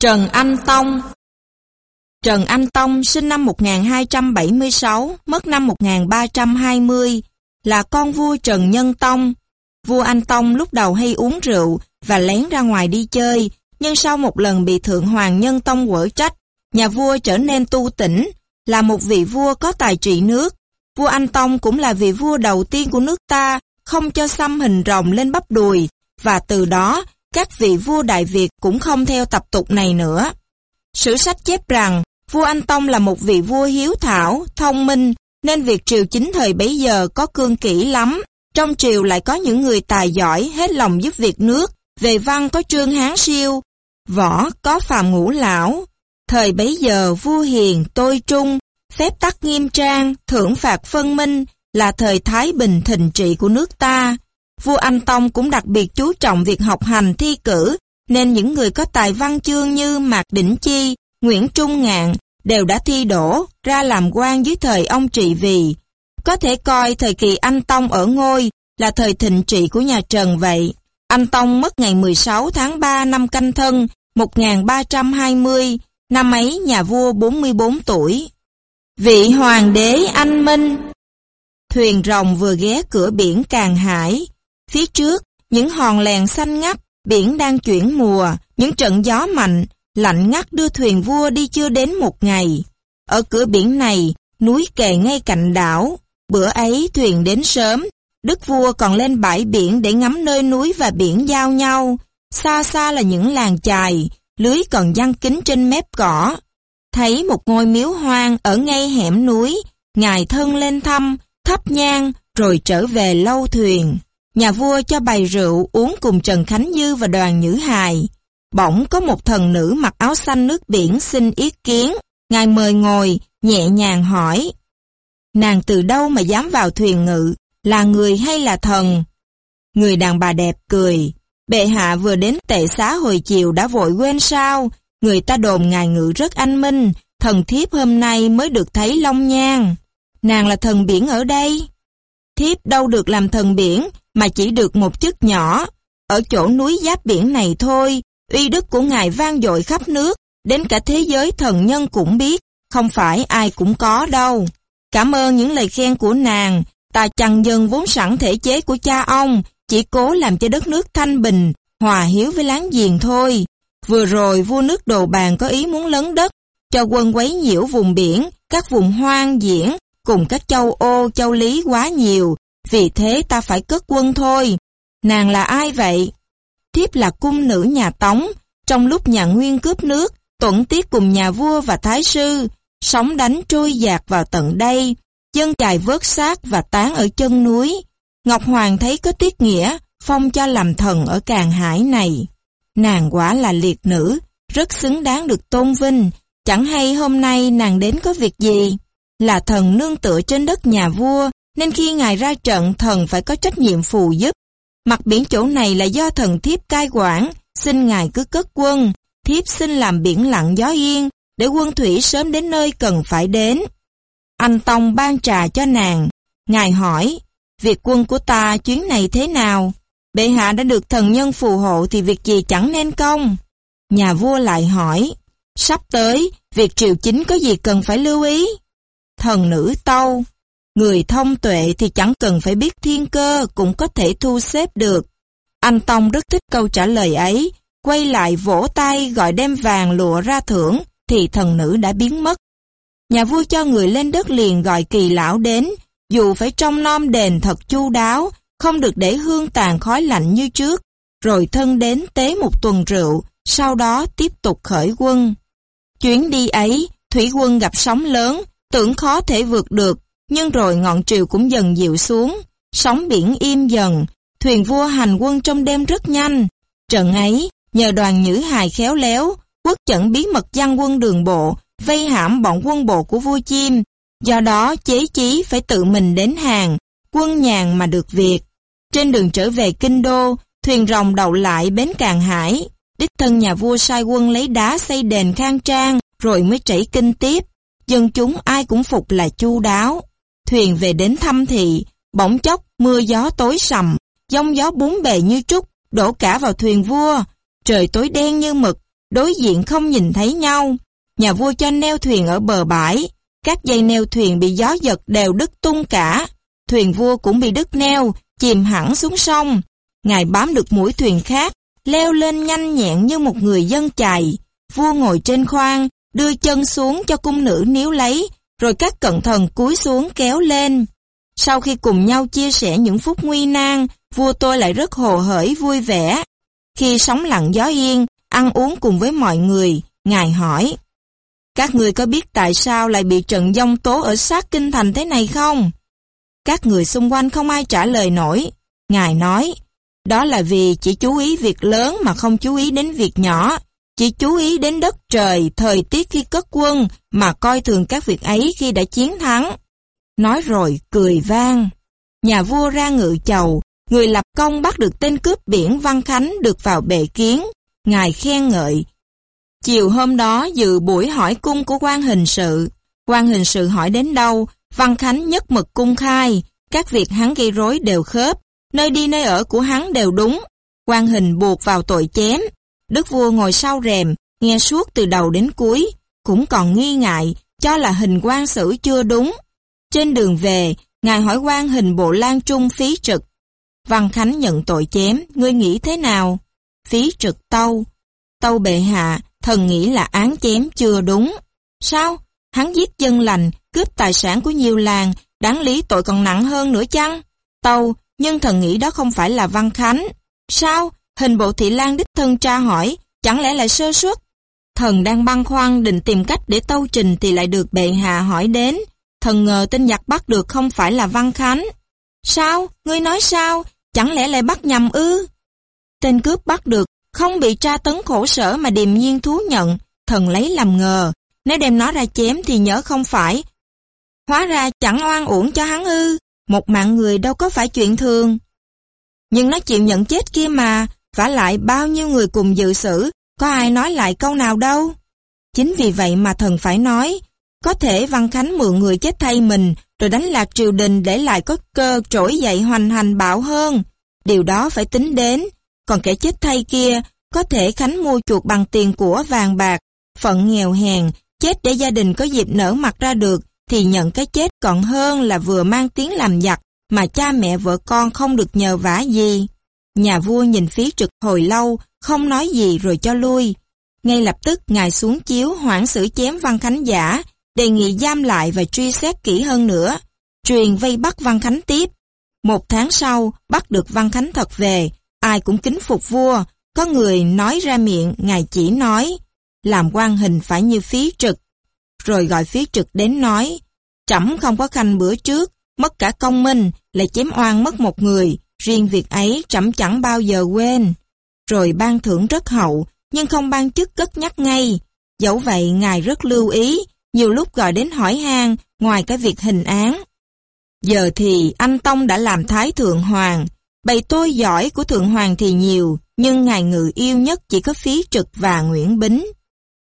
Trần Anh Tông Trần Anh Tông sinh năm 1276, mất năm 1320, là con vua Trần Nhân Tông. Vua Anh Tông lúc đầu hay uống rượu và lén ra ngoài đi chơi, nhưng sau một lần bị Thượng Hoàng Nhân Tông quở trách, nhà vua trở nên tu tỉnh, là một vị vua có tài trị nước. Vua Anh Tông cũng là vị vua đầu tiên của nước ta, không cho xăm hình rồng lên bắp đùi, và từ đó các vị vua Đại Việt cũng không theo tập tục này nữa. Sử sách chép rằng, vua Anh Tông là một vị vua hiếu thảo, thông minh, nên việc triều chính thời bấy giờ có cương kỹ lắm. Trong triều lại có những người tài giỏi hết lòng giúp việc nước, về văn có Trương Hán Siêu, võ có Phạm Ngũ Lão. Thời bấy giờ vua hiền, tôi trung, phép tắc nghiêm trang, thưởng phạt phân minh là thời Thái Bình thịnh trị của nước ta. Vua Anh Tông cũng đặc biệt chú trọng việc học hành thi cử, nên những người có tài văn chương như Mạc Đỉnh Chi, Nguyễn Trung Ngạn đều đã thi đổ ra làm quan dưới thời ông trị vì. Có thể coi thời kỳ Anh Tông ở ngôi là thời thịnh trị của nhà Trần vậy. Anh Tông mất ngày 16 tháng 3 năm canh thân 1320, năm ấy nhà vua 44 tuổi. Vị hoàng đế anh Minh Thuyền rồng vừa ghé cửa biển Càng Hải, Phía trước, những hòn lèn xanh ngắt, biển đang chuyển mùa, những trận gió mạnh, lạnh ngắt đưa thuyền vua đi chưa đến một ngày. Ở cửa biển này, núi kề ngay cạnh đảo. Bữa ấy thuyền đến sớm, đức vua còn lên bãi biển để ngắm nơi núi và biển giao nhau. Xa xa là những làng chài, lưới còn giăng kính trên mép cỏ. Thấy một ngôi miếu hoang ở ngay hẻm núi, ngài thân lên thăm, thắp nhang, rồi trở về lâu thuyền. Nhà vua cho bày rượu uống cùng Trần Khánh Dư và đoàn Nhữ Hài. Bỗng có một thần nữ mặc áo xanh nước biển xin ý kiến. Ngài mời ngồi, nhẹ nhàng hỏi. Nàng từ đâu mà dám vào thuyền ngự, là người hay là thần? Người đàn bà đẹp cười. Bệ hạ vừa đến tệ xá hồi chiều đã vội quên sao. Người ta đồn ngài ngự rất anh minh, thần thiếp hôm nay mới được thấy long nhang. Nàng là thần biển ở đây. Thiếp đâu được làm thần biển, mà chỉ được một chức nhỏ. Ở chỗ núi giáp biển này thôi, uy đức của Ngài vang dội khắp nước, đến cả thế giới thần nhân cũng biết, không phải ai cũng có đâu. Cảm ơn những lời khen của nàng, ta chằng dần vốn sẵn thể chế của cha ông, chỉ cố làm cho đất nước thanh bình, hòa hiếu với láng giềng thôi. Vừa rồi vua nước đồ bàn có ý muốn lấn đất, cho quân quấy nhiễu vùng biển, các vùng hoang diễn, cùng các châu ô, châu lý quá nhiều, vì thế ta phải cất quân thôi. Nàng là ai vậy? Thiếp là cung nữ nhà Tống. Trong lúc nhà Nguyên cướp nước, tuẩn tiết cùng nhà vua và thái sư, sóng đánh trôi dạt vào tận đây, dân chài vớt xác và tán ở chân núi. Ngọc Hoàng thấy có tiết nghĩa, phong cho làm thần ở càng hải này. Nàng quả là liệt nữ, rất xứng đáng được tôn vinh, chẳng hay hôm nay nàng đến có việc gì. Là thần nương tựa trên đất nhà vua, nên khi ngài ra trận thần phải có trách nhiệm phù giúp. Mặt biển chỗ này là do thần thiếp cai quản, xin ngài cứ cất quân, thiếp xin làm biển lặng gió yên, để quân thủy sớm đến nơi cần phải đến. Anh Tông ban trà cho nàng, ngài hỏi, việc quân của ta chuyến này thế nào? Bệ hạ đã được thần nhân phù hộ thì việc gì chẳng nên công? Nhà vua lại hỏi, sắp tới, việc triều chính có gì cần phải lưu ý? Thần nữ tâu, Người thông tuệ thì chẳng cần phải biết thiên cơ cũng có thể thu xếp được. Anh Tông rất thích câu trả lời ấy, quay lại vỗ tay gọi đem vàng lụa ra thưởng, thì thần nữ đã biến mất. Nhà vua cho người lên đất liền gọi kỳ lão đến, dù phải trong nom đền thật chu đáo, không được để hương tàn khói lạnh như trước, rồi thân đến tế một tuần rượu, sau đó tiếp tục khởi quân. Chuyến đi ấy, thủy quân gặp sóng lớn, tưởng khó thể vượt được, nhưng rồi ngọn triều cũng dần dịu xuống, sóng biển im dần, thuyền vua hành quân trong đêm rất nhanh. Trận ấy, nhờ đoàn nhữ hài khéo léo, quốc trận bí mật giăng quân đường bộ, vây hãm bọn quân bộ của vua chim. Do đó chế chí phải tự mình đến hàng, quân nhàn mà được việc. Trên đường trở về kinh đô, thuyền rồng đậu lại bến Càng Hải. Đích thân nhà vua sai quân lấy đá xây đền khang trang, rồi mới chảy kinh tiếp. Dân chúng ai cũng phục là chu đáo. Thuyền về đến thăm thị, bỗng chốc mưa gió tối sầm, giông gió bốn bề như trúc, đổ cả vào thuyền vua. Trời tối đen như mực, đối diện không nhìn thấy nhau. Nhà vua cho neo thuyền ở bờ bãi, các dây neo thuyền bị gió giật đều đứt tung cả. Thuyền vua cũng bị đứt neo, chìm hẳn xuống sông. Ngài bám được mũi thuyền khác, leo lên nhanh nhẹn như một người dân chài. Vua ngồi trên khoang, đưa chân xuống cho cung nữ níu lấy, rồi các cận thần cúi xuống kéo lên. Sau khi cùng nhau chia sẻ những phút nguy nan, vua tôi lại rất hồ hởi vui vẻ. Khi sóng lặng gió yên, ăn uống cùng với mọi người, Ngài hỏi, Các người có biết tại sao lại bị trận giông tố ở sát kinh thành thế này không? Các người xung quanh không ai trả lời nổi. Ngài nói, đó là vì chỉ chú ý việc lớn mà không chú ý đến việc nhỏ, chỉ chú ý đến đất trời, thời tiết khi cất quân mà coi thường các việc ấy khi đã chiến thắng. Nói rồi cười vang. Nhà vua ra ngự chầu, người lập công bắt được tên cướp biển Văn Khánh được vào bệ kiến. Ngài khen ngợi. Chiều hôm đó dự buổi hỏi cung của quan hình sự. quan hình sự hỏi đến đâu, Văn Khánh nhất mực cung khai, các việc hắn gây rối đều khớp, nơi đi nơi ở của hắn đều đúng. quan hình buộc vào tội chém. Đức vua ngồi sau rèm, nghe suốt từ đầu đến cuối, cũng còn nghi ngại, cho là hình quan xử chưa đúng. Trên đường về, Ngài hỏi quan hình bộ lan trung phí trực. Văn Khánh nhận tội chém, ngươi nghĩ thế nào? Phí trực tâu. Tâu bệ hạ, thần nghĩ là án chém chưa đúng. Sao? Hắn giết dân lành, cướp tài sản của nhiều làng, đáng lý tội còn nặng hơn nữa chăng? Tâu, nhưng thần nghĩ đó không phải là Văn Khánh. Sao? Hình bộ thị lan đích thân tra hỏi, chẳng lẽ lại sơ suất? Thần đang băn khoăn định tìm cách để tâu trình thì lại được bệ hạ hỏi đến. Thần ngờ tên giặc bắt được không phải là Văn Khánh. Sao? Ngươi nói sao? Chẳng lẽ lại bắt nhầm ư? Tên cướp bắt được, không bị tra tấn khổ sở mà điềm nhiên thú nhận. Thần lấy làm ngờ, nếu đem nó ra chém thì nhớ không phải. Hóa ra chẳng oan uổng cho hắn ư. Một mạng người đâu có phải chuyện thường. Nhưng nó chịu nhận chết kia mà, vả lại bao nhiêu người cùng dự xử, có ai nói lại câu nào đâu. Chính vì vậy mà thần phải nói, có thể Văn Khánh mượn người chết thay mình, rồi đánh lạc triều đình để lại có cơ trỗi dậy hoành hành bạo hơn. Điều đó phải tính đến. Còn kẻ chết thay kia, có thể Khánh mua chuột bằng tiền của vàng bạc, phận nghèo hèn, chết để gia đình có dịp nở mặt ra được, thì nhận cái chết còn hơn là vừa mang tiếng làm giặc, mà cha mẹ vợ con không được nhờ vả gì. Nhà vua nhìn phía trực hồi lâu, không nói gì rồi cho lui. Ngay lập tức ngài xuống chiếu hoãn xử chém Văn Khánh giả, đề nghị giam lại và truy xét kỹ hơn nữa. Truyền vây bắt Văn Khánh tiếp. Một tháng sau, bắt được Văn Khánh thật về, ai cũng kính phục vua, có người nói ra miệng, ngài chỉ nói, làm quan hình phải như phí trực. Rồi gọi phí trực đến nói, trẫm không có khanh bữa trước, mất cả công minh, lại chém oan mất một người, riêng việc ấy trẫm chẳng bao giờ quên. Rồi ban thưởng rất hậu, nhưng không ban chức cất nhắc ngay. Dẫu vậy ngài rất lưu ý, nhiều lúc gọi đến hỏi han ngoài cái việc hình án. Giờ thì anh Tông đã làm Thái Thượng Hoàng, bày tôi giỏi của Thượng Hoàng thì nhiều, nhưng ngài ngự yêu nhất chỉ có phí trực và Nguyễn Bính.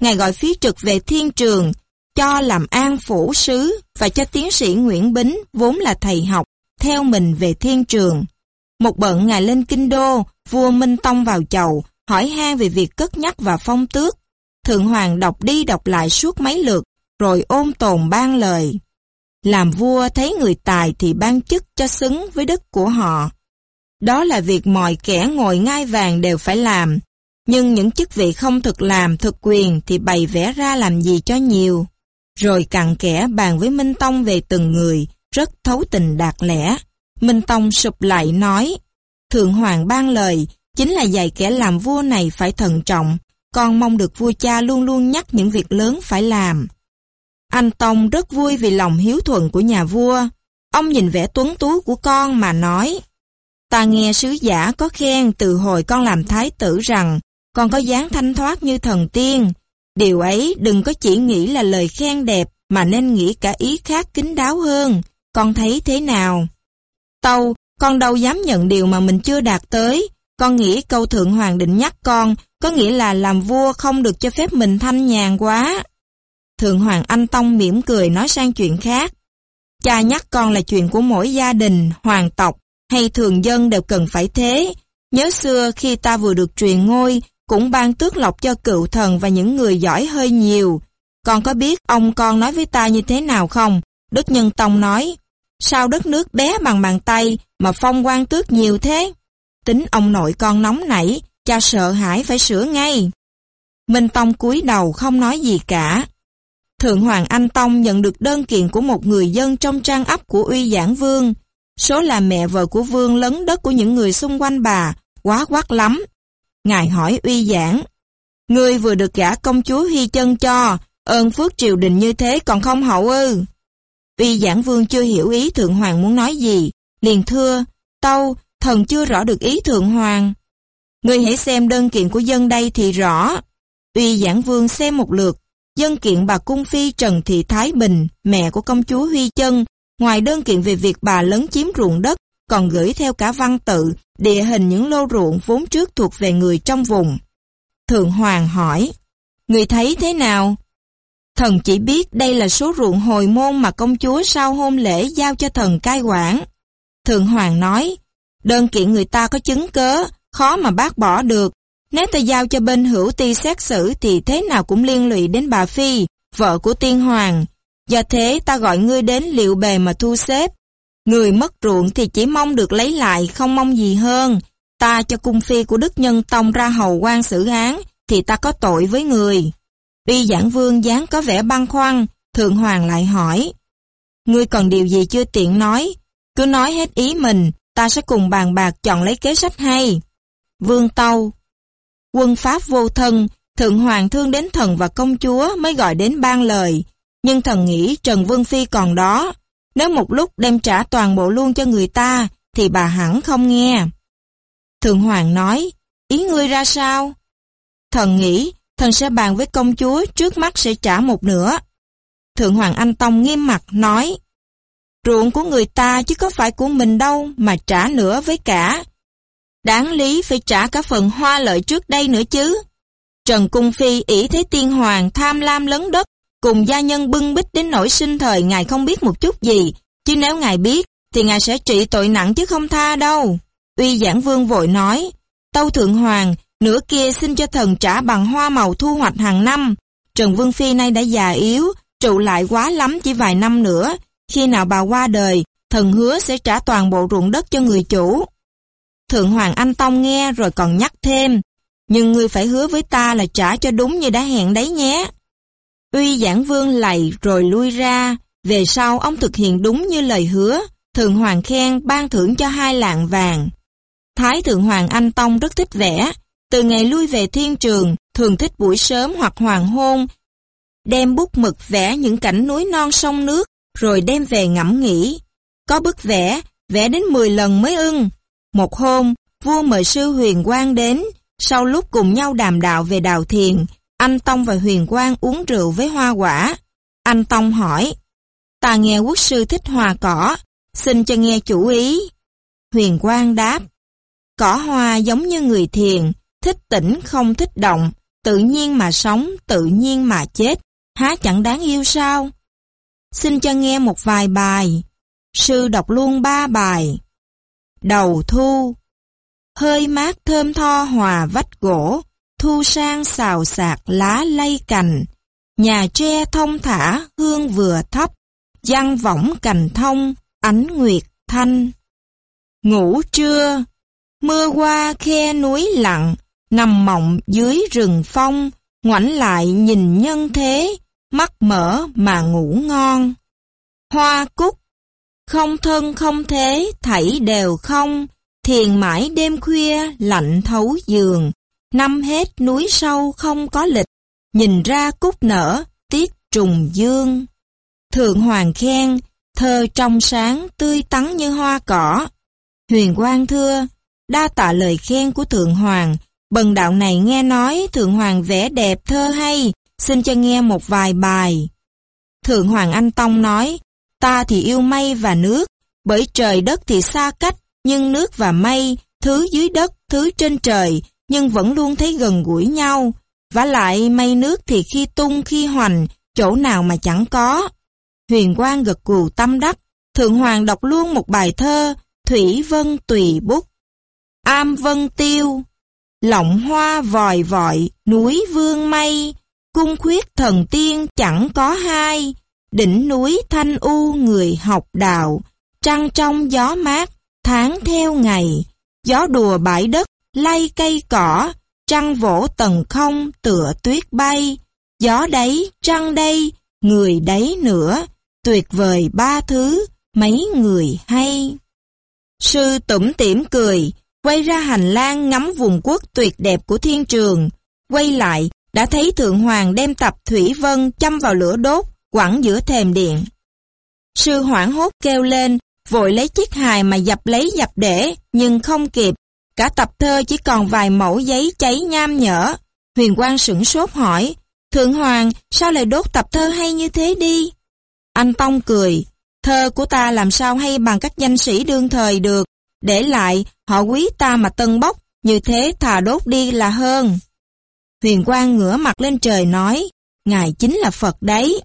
Ngài gọi phí trực về thiên trường, cho làm an phủ sứ và cho tiến sĩ Nguyễn Bính vốn là thầy học, theo mình về thiên trường. Một bận ngài lên kinh đô, vua Minh Tông vào chầu, hỏi han về việc cất nhắc và phong tước. Thượng Hoàng đọc đi đọc lại suốt mấy lượt, rồi ôm tồn ban lời. Làm vua thấy người tài thì ban chức cho xứng với đất của họ. Đó là việc mọi kẻ ngồi ngai vàng đều phải làm. Nhưng những chức vị không thực làm, thực quyền thì bày vẽ ra làm gì cho nhiều. Rồi cặn kẻ bàn với Minh Tông về từng người, rất thấu tình đạt lẽ. Minh Tông sụp lại nói, Thượng Hoàng ban lời, chính là dạy kẻ làm vua này phải thận trọng, con mong được vua cha luôn luôn nhắc những việc lớn phải làm. Anh Tông rất vui vì lòng hiếu thuận của nhà vua. Ông nhìn vẻ tuấn tú của con mà nói, Ta nghe sứ giả có khen từ hồi con làm thái tử rằng con có dáng thanh thoát như thần tiên. Điều ấy đừng có chỉ nghĩ là lời khen đẹp mà nên nghĩ cả ý khác kín đáo hơn. Con thấy thế nào? Tâu, con đâu dám nhận điều mà mình chưa đạt tới. Con nghĩ câu thượng hoàng định nhắc con, có nghĩa là làm vua không được cho phép mình thanh nhàn quá. Thượng hoàng Anh Tông mỉm cười nói sang chuyện khác. Cha nhắc con là chuyện của mỗi gia đình, hoàng tộc hay thường dân đều cần phải thế. Nhớ xưa khi ta vừa được truyền ngôi, cũng ban tước lộc cho cựu thần và những người giỏi hơi nhiều. Con có biết ông con nói với ta như thế nào không? Đức Nhân Tông nói, sao đất nước bé bằng bàn tay mà phong quan tước nhiều thế? Tính ông nội con nóng nảy, cha sợ hãi phải sửa ngay. Minh Tông cúi đầu không nói gì cả. Thượng Hoàng Anh Tông nhận được đơn kiện của một người dân trong trang ấp của Uy Giảng Vương. Số là mẹ vợ của Vương lấn đất của những người xung quanh bà, quá quát lắm. Ngài hỏi Uy Giảng, Ngươi vừa được gả công chúa Hy chân cho, ơn phước triều đình như thế còn không hậu ư. Uy Giảng Vương chưa hiểu ý Thượng Hoàng muốn nói gì, liền thưa, Tâu, thần chưa rõ được ý Thượng Hoàng. Ngươi hãy xem đơn kiện của dân đây thì rõ. Uy Giảng Vương xem một lượt, dân kiện bà Cung Phi Trần Thị Thái Bình, mẹ của công chúa Huy Chân, ngoài đơn kiện về việc bà lấn chiếm ruộng đất, còn gửi theo cả văn tự, địa hình những lô ruộng vốn trước thuộc về người trong vùng. Thượng Hoàng hỏi, Người thấy thế nào? Thần chỉ biết đây là số ruộng hồi môn mà công chúa sau hôn lễ giao cho thần cai quản. Thượng Hoàng nói, đơn kiện người ta có chứng cớ, khó mà bác bỏ được, nếu ta giao cho bên hữu ti xét xử thì thế nào cũng liên lụy đến bà Phi, vợ của tiên hoàng. Do thế ta gọi ngươi đến liệu bề mà thu xếp. Người mất ruộng thì chỉ mong được lấy lại, không mong gì hơn. Ta cho cung phi của Đức Nhân Tông ra hầu quan xử án, thì ta có tội với người. Uy giảng vương dáng có vẻ băn khoăn, thượng hoàng lại hỏi. Ngươi còn điều gì chưa tiện nói, cứ nói hết ý mình, ta sẽ cùng bàn bạc chọn lấy kế sách hay. Vương Tâu Quân Pháp vô thân, Thượng Hoàng thương đến thần và công chúa mới gọi đến ban lời. Nhưng thần nghĩ Trần Vương Phi còn đó. Nếu một lúc đem trả toàn bộ luôn cho người ta, thì bà hẳn không nghe. Thượng Hoàng nói, ý ngươi ra sao? Thần nghĩ, thần sẽ bàn với công chúa trước mắt sẽ trả một nửa. Thượng Hoàng Anh Tông nghiêm mặt nói, ruộng của người ta chứ có phải của mình đâu mà trả nửa với cả. Đáng lý phải trả cả phần hoa lợi trước đây nữa chứ. Trần Cung Phi ỷ thế tiên hoàng tham lam lấn đất, cùng gia nhân bưng bích đến nỗi sinh thời ngài không biết một chút gì, chứ nếu ngài biết, thì ngài sẽ trị tội nặng chứ không tha đâu. Uy giảng vương vội nói, Tâu Thượng Hoàng, nửa kia xin cho thần trả bằng hoa màu thu hoạch hàng năm. Trần Vương Phi nay đã già yếu, trụ lại quá lắm chỉ vài năm nữa. Khi nào bà qua đời, thần hứa sẽ trả toàn bộ ruộng đất cho người chủ. Thượng Hoàng Anh Tông nghe rồi còn nhắc thêm, nhưng ngươi phải hứa với ta là trả cho đúng như đã hẹn đấy nhé. Uy giảng vương lạy rồi lui ra, về sau ông thực hiện đúng như lời hứa, Thượng Hoàng khen ban thưởng cho hai lạng vàng. Thái Thượng Hoàng Anh Tông rất thích vẽ, từ ngày lui về thiên trường, thường thích buổi sớm hoặc hoàng hôn, đem bút mực vẽ những cảnh núi non sông nước, rồi đem về ngẫm nghĩ. Có bức vẽ, vẽ đến 10 lần mới ưng, một hôm, vua mời sư Huyền Quang đến, sau lúc cùng nhau đàm đạo về đào thiền, anh Tông và Huyền Quang uống rượu với hoa quả. Anh Tông hỏi, ta nghe quốc sư thích hoa cỏ, xin cho nghe chủ ý. Huyền Quang đáp, cỏ hoa giống như người thiền, thích tỉnh không thích động, tự nhiên mà sống, tự nhiên mà chết, há chẳng đáng yêu sao? Xin cho nghe một vài bài. Sư đọc luôn ba bài. Đầu thu Hơi mát thơm tho hòa vách gỗ, thu sang xào xạc lá lay cành. Nhà tre thông thả hương vừa thấp, giăng võng cành thông, ánh nguyệt thanh. Ngủ trưa, mưa qua khe núi lặng, nằm mộng dưới rừng phong, ngoảnh lại nhìn nhân thế, mắt mở mà ngủ ngon. Hoa cúc không thân không thế, thảy đều không, thiền mãi đêm khuya, lạnh thấu giường. Năm hết núi sâu không có lịch, nhìn ra cúc nở, tiết trùng dương. Thượng Hoàng khen, thơ trong sáng, tươi tắn như hoa cỏ. Huyền Quang thưa, đa tạ lời khen của Thượng Hoàng, bần đạo này nghe nói Thượng Hoàng vẽ đẹp thơ hay, xin cho nghe một vài bài. Thượng Hoàng Anh Tông nói, Ta thì yêu mây và nước, bởi trời đất thì xa cách, nhưng nước và mây, thứ dưới đất, thứ trên trời, nhưng vẫn luôn thấy gần gũi nhau. và lại mây nước thì khi tung khi hoành, chỗ nào mà chẳng có. Huyền Quang gật cù tâm đắc, Thượng Hoàng đọc luôn một bài thơ, Thủy Vân Tùy Bút. Am Vân Tiêu lọng hoa vòi vọi, núi vương mây, cung khuyết thần tiên chẳng có hai, đỉnh núi thanh u người học đạo, trăng trong gió mát, tháng theo ngày, gió đùa bãi đất, lay cây cỏ, trăng vỗ tầng không tựa tuyết bay, gió đấy, trăng đây, người đấy nữa, tuyệt vời ba thứ, mấy người hay. Sư tủm tỉm cười, quay ra hành lang ngắm vùng quốc tuyệt đẹp của thiên trường, quay lại đã thấy Thượng Hoàng đem tập Thủy Vân châm vào lửa đốt, quẳng giữa thềm điện. Sư hoảng hốt kêu lên, vội lấy chiếc hài mà dập lấy dập để, nhưng không kịp. Cả tập thơ chỉ còn vài mẫu giấy cháy nham nhở. Huyền Quang sửng sốt hỏi, Thượng Hoàng, sao lại đốt tập thơ hay như thế đi? Anh Tông cười, thơ của ta làm sao hay bằng các danh sĩ đương thời được, để lại họ quý ta mà tân bốc, như thế thà đốt đi là hơn. Huyền Quang ngửa mặt lên trời nói, Ngài chính là Phật đấy.